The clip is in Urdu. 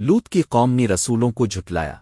لوت کی قوم نے رسولوں کو جھٹلایا۔